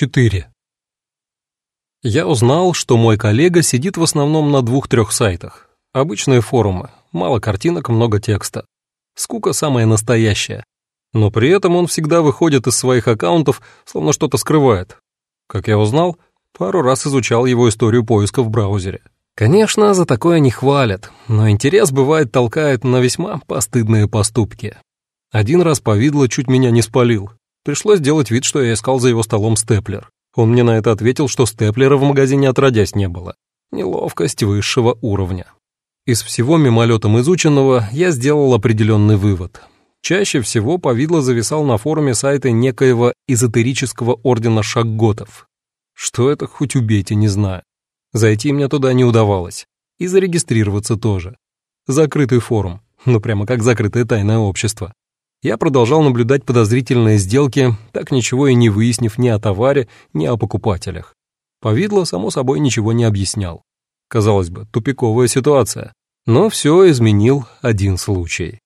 4. Я узнал, что мой коллега сидит в основном на двух-трех сайтах. Обычные форумы, мало картинок, много текста. Скука самая настоящая. Но при этом он всегда выходит из своих аккаунтов, словно что-то скрывает. Как я узнал, пару раз изучал его историю поиска в браузере. Конечно, за такое не хвалят, но интерес бывает толкает на весьма постыдные поступки. Один раз повидло чуть меня не спалил. Пришлось делать вид, что я искал за его столом степлер. Он мне на это ответил, что степлера в магазине отродясь не было. Неловкость высшего уровня. Из всего мимолетом изученного я сделал определенный вывод. Чаще всего повидло зависал на форуме сайта некоего эзотерического ордена шагготов. Что это, хоть убейте, не знаю. Зайти мне туда не удавалось. И зарегистрироваться тоже. Закрытый форум. Ну, прямо как закрытое тайное общество. Я продолжал наблюдать подозрительные сделки, так ничего и не выяснив ни о товаре, ни о покупателях. Повидло, само собой, ничего не объяснял. Казалось бы, тупиковая ситуация. Но все изменил один случай.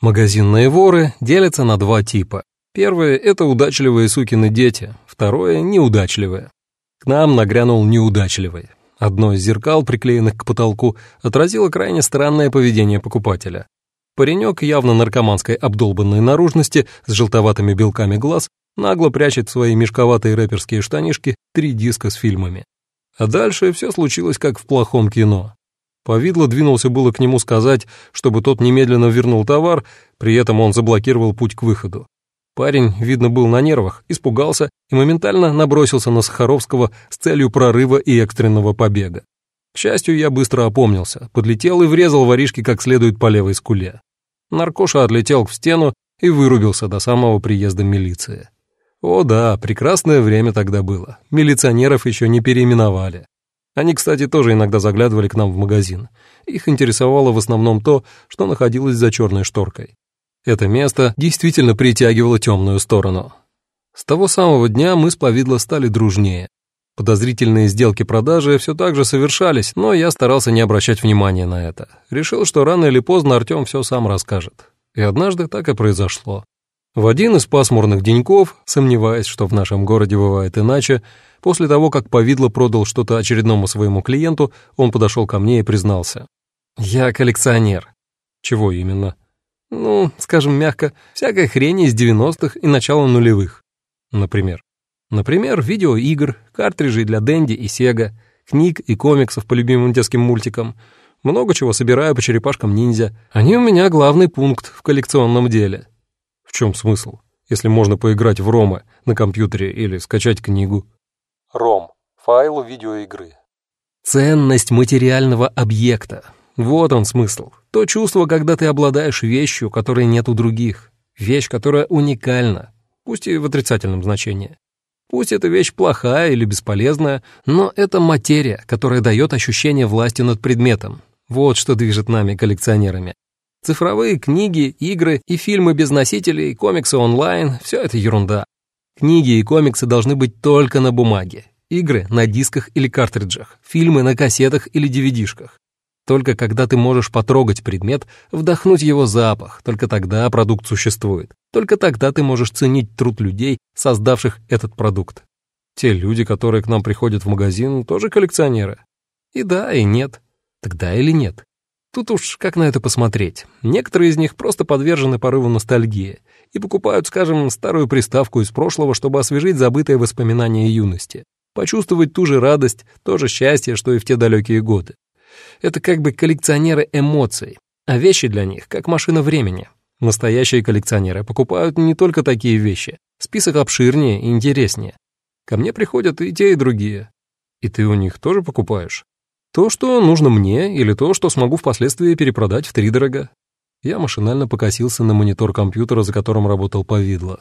Магазинные воры делятся на два типа. Первые — это удачливые сукины дети, второе — неудачливые. К нам нагрянул неудачливый. Одно из зеркал, приклеенных к потолку, отразило крайне странное поведение покупателя. Паренек явно наркоманской обдолбанной наружности с желтоватыми белками глаз нагло прячет свои мешковатые рэперские штанишки три диска с фильмами. А дальше все случилось как в плохом кино. Повидло двинулся было к нему сказать, чтобы тот немедленно вернул товар, при этом он заблокировал путь к выходу. Парень, видно, был на нервах, испугался и моментально набросился на Сахаровского с целью прорыва и экстренного побега. К счастью, я быстро опомнился, подлетел и врезал воришке как следует по левой скуле. Наркоша отлетел в стену и вырубился до самого приезда милиции. О да, прекрасное время тогда было. Милиционеров еще не переименовали. Они, кстати, тоже иногда заглядывали к нам в магазин. Их интересовало в основном то, что находилось за черной шторкой. Это место действительно притягивало темную сторону. С того самого дня мы с Повидло стали дружнее. Подозрительные сделки продажи все так же совершались, но я старался не обращать внимания на это. Решил, что рано или поздно Артем все сам расскажет. И однажды так и произошло. В один из пасмурных деньков, сомневаясь, что в нашем городе бывает иначе, после того, как Повидло продал что-то очередному своему клиенту, он подошел ко мне и признался. «Я коллекционер». «Чего именно?» «Ну, скажем мягко, всякой хрени из 90-х и начала нулевых». «Например?» Например, видеоигр, картриджей для Дэнди и Сега, книг и комиксов по любимым детским мультикам. Много чего собираю по черепашкам ниндзя. Они у меня главный пункт в коллекционном деле. В чем смысл, если можно поиграть в ромы на компьютере или скачать книгу? Ром. Файл видеоигры. Ценность материального объекта. Вот он смысл. То чувство, когда ты обладаешь вещью, которой нет у других. Вещь, которая уникальна, пусть и в отрицательном значении. Пусть эта вещь плохая или бесполезная, но это материя, которая дает ощущение власти над предметом. Вот что движет нами, коллекционерами. Цифровые книги, игры и фильмы без носителей, комиксы онлайн — все это ерунда. Книги и комиксы должны быть только на бумаге. Игры на дисках или картриджах, фильмы на кассетах или DVD-шках. Только когда ты можешь потрогать предмет, вдохнуть его запах, только тогда продукт существует. Только тогда ты можешь ценить труд людей, создавших этот продукт. Те люди, которые к нам приходят в магазин, тоже коллекционеры. И да, и нет. Тогда или нет. Тут уж как на это посмотреть. Некоторые из них просто подвержены порыву ностальгии и покупают, скажем, старую приставку из прошлого, чтобы освежить забытые воспоминания юности, почувствовать ту же радость, то же счастье, что и в те далекие годы. Это как бы коллекционеры эмоций, а вещи для них как машина времени. Настоящие коллекционеры покупают не только такие вещи, список обширнее и интереснее. Ко мне приходят и те, и другие. И ты у них тоже покупаешь? То, что нужно мне, или то, что смогу впоследствии перепродать втридорога? Я машинально покосился на монитор компьютера, за которым работал повидло.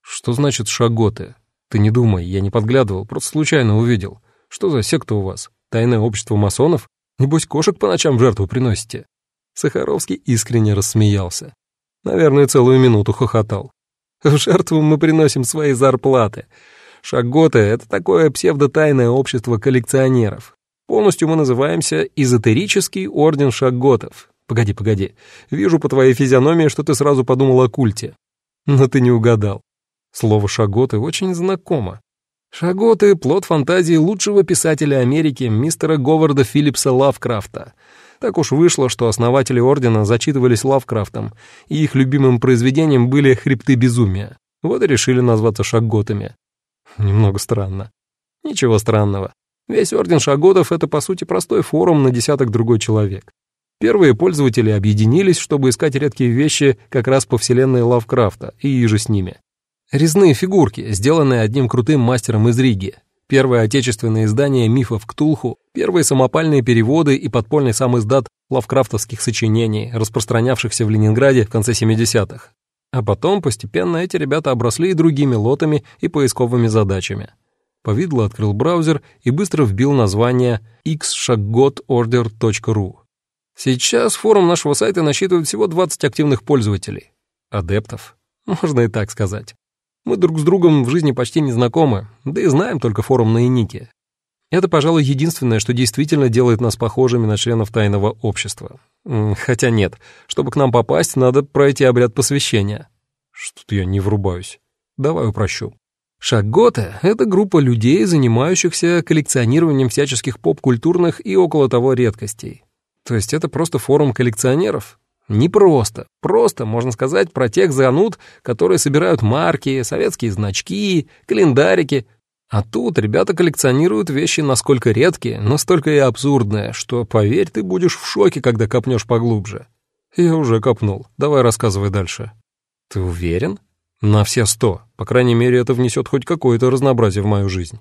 Что значит шаготы? Ты не думай, я не подглядывал, просто случайно увидел. Что за секта у вас? Тайное общество масонов? Небось, кошек по ночам в жертву приносите?» Сахаровский искренне рассмеялся. Наверное, целую минуту хохотал. «В жертву мы приносим свои зарплаты. Шаготы — это такое псевдотайное общество коллекционеров. Полностью мы называемся «Эзотерический орден шаготов». Погоди, погоди. Вижу по твоей физиономии, что ты сразу подумал о культе. Но ты не угадал. Слово «шаготы» очень знакомо. Шаготы — плод фантазии лучшего писателя Америки, мистера Говарда Филлипса Лавкрафта. Так уж вышло, что основатели Ордена зачитывались Лавкрафтом, и их любимым произведением были «Хребты безумия». Вот и решили назваться шаготами. Немного странно. Ничего странного. Весь Орден Шаготов — это, по сути, простой форум на десяток другой человек. Первые пользователи объединились, чтобы искать редкие вещи как раз по вселенной Лавкрафта и иже с ними. Резные фигурки, сделанные одним крутым мастером из Риги. Первое отечественное издание мифов Ктулху, первые самопальные переводы и подпольный сам издат лавкрафтовских сочинений, распространявшихся в Ленинграде в конце 70-х. А потом постепенно эти ребята обросли и другими лотами и поисковыми задачами. Повидло открыл браузер и быстро вбил название xshaggotorder.ru. Сейчас форум нашего сайта насчитывает всего 20 активных пользователей. Адептов, можно и так сказать. Мы друг с другом в жизни почти не знакомы, да и знаем только форумные ники. Это, пожалуй, единственное, что действительно делает нас похожими на членов тайного общества. Хотя нет, чтобы к нам попасть, надо пройти обряд посвящения. Что-то я не врубаюсь. Давай упрощу. Шагота — это группа людей, занимающихся коллекционированием всяческих поп-культурных и около того редкостей. То есть это просто форум коллекционеров? Не просто. Просто, можно сказать, про тех зануд, которые собирают марки, советские значки, календарики. А тут ребята коллекционируют вещи насколько редкие, настолько и абсурдные, что, поверь, ты будешь в шоке, когда копнешь поглубже. Я уже копнул. Давай рассказывай дальше. Ты уверен? На все сто. По крайней мере, это внесет хоть какое-то разнообразие в мою жизнь.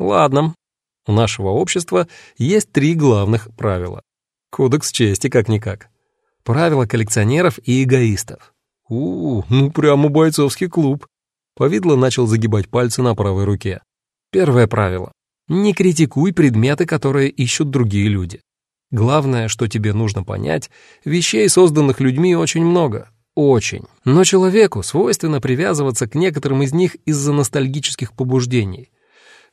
Ладно. У нашего общества есть три главных правила. Кодекс чести как-никак. Правила коллекционеров и эгоистов. У, -у ну прямо бойцовский клуб. Повидло начал загибать пальцы на правой руке. Первое правило. Не критикуй предметы, которые ищут другие люди. Главное, что тебе нужно понять, вещей, созданных людьми, очень много. Очень. Но человеку свойственно привязываться к некоторым из них из-за ностальгических побуждений.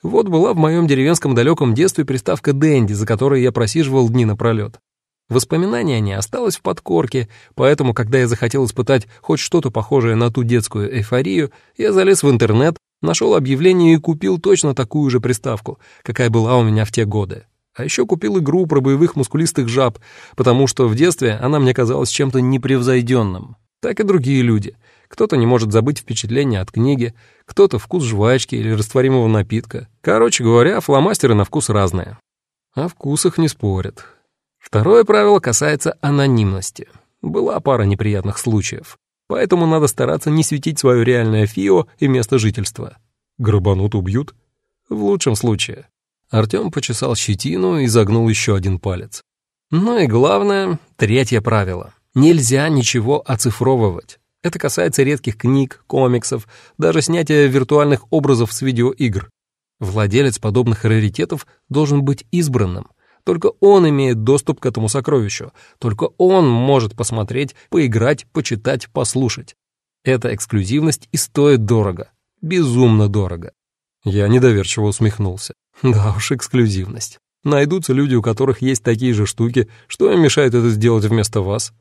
Вот была в моем деревенском далеком детстве приставка «Дэнди», за которой я просиживал дни напролет. Воспоминание о ней осталось в подкорке, поэтому, когда я захотел испытать хоть что-то похожее на ту детскую эйфорию, я залез в интернет, нашел объявление и купил точно такую же приставку, какая была у меня в те годы. А еще купил игру про боевых мускулистых жаб, потому что в детстве она мне казалась чем-то непревзойденным. Так и другие люди. Кто-то не может забыть впечатление от книги, кто-то вкус жвачки или растворимого напитка. Короче говоря, фломастеры на вкус разные. О вкусах не спорят. Второе правило касается анонимности. Была пара неприятных случаев. Поэтому надо стараться не светить свое реальное ФИО и место жительства. Грабанут убьют? В лучшем случае. Артем почесал щетину и загнул еще один палец. Ну и главное, третье правило. Нельзя ничего оцифровывать. Это касается редких книг, комиксов, даже снятия виртуальных образов с видеоигр. Владелец подобных раритетов должен быть избранным, только он имеет доступ к этому сокровищу. Только он может посмотреть, поиграть, почитать, послушать. Эта эксклюзивность и стоит дорого. Безумно дорого. Я недоверчиво усмехнулся. Да уж, эксклюзивность. Найдутся люди, у которых есть такие же штуки. Что им мешает это сделать вместо вас?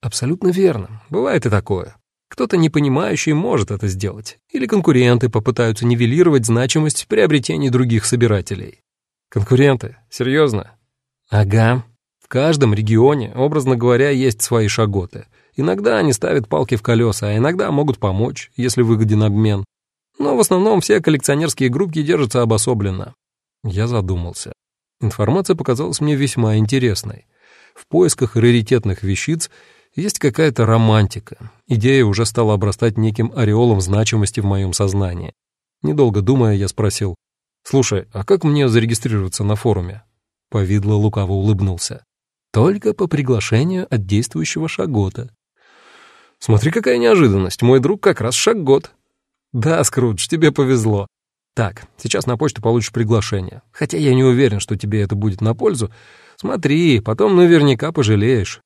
Абсолютно верно. Бывает и такое. Кто-то непонимающий может это сделать. Или конкуренты попытаются нивелировать значимость приобретений других собирателей. Конкуренты? Серьезно? Ага. В каждом регионе, образно говоря, есть свои шаготы. Иногда они ставят палки в колеса, а иногда могут помочь, если выгоден обмен. Но в основном все коллекционерские группки держатся обособленно. Я задумался. Информация показалась мне весьма интересной. В поисках раритетных вещиц есть какая-то романтика. Идея уже стала обрастать неким ореолом значимости в моем сознании. Недолго думая, я спросил, «Слушай, а как мне зарегистрироваться на форуме?» Повидло лукаво улыбнулся. «Только по приглашению от действующего Шагота». «Смотри, какая неожиданность, мой друг как раз Шагот». «Да, Скрудж, тебе повезло. Так, сейчас на почту получишь приглашение. Хотя я не уверен, что тебе это будет на пользу. Смотри, потом наверняка пожалеешь.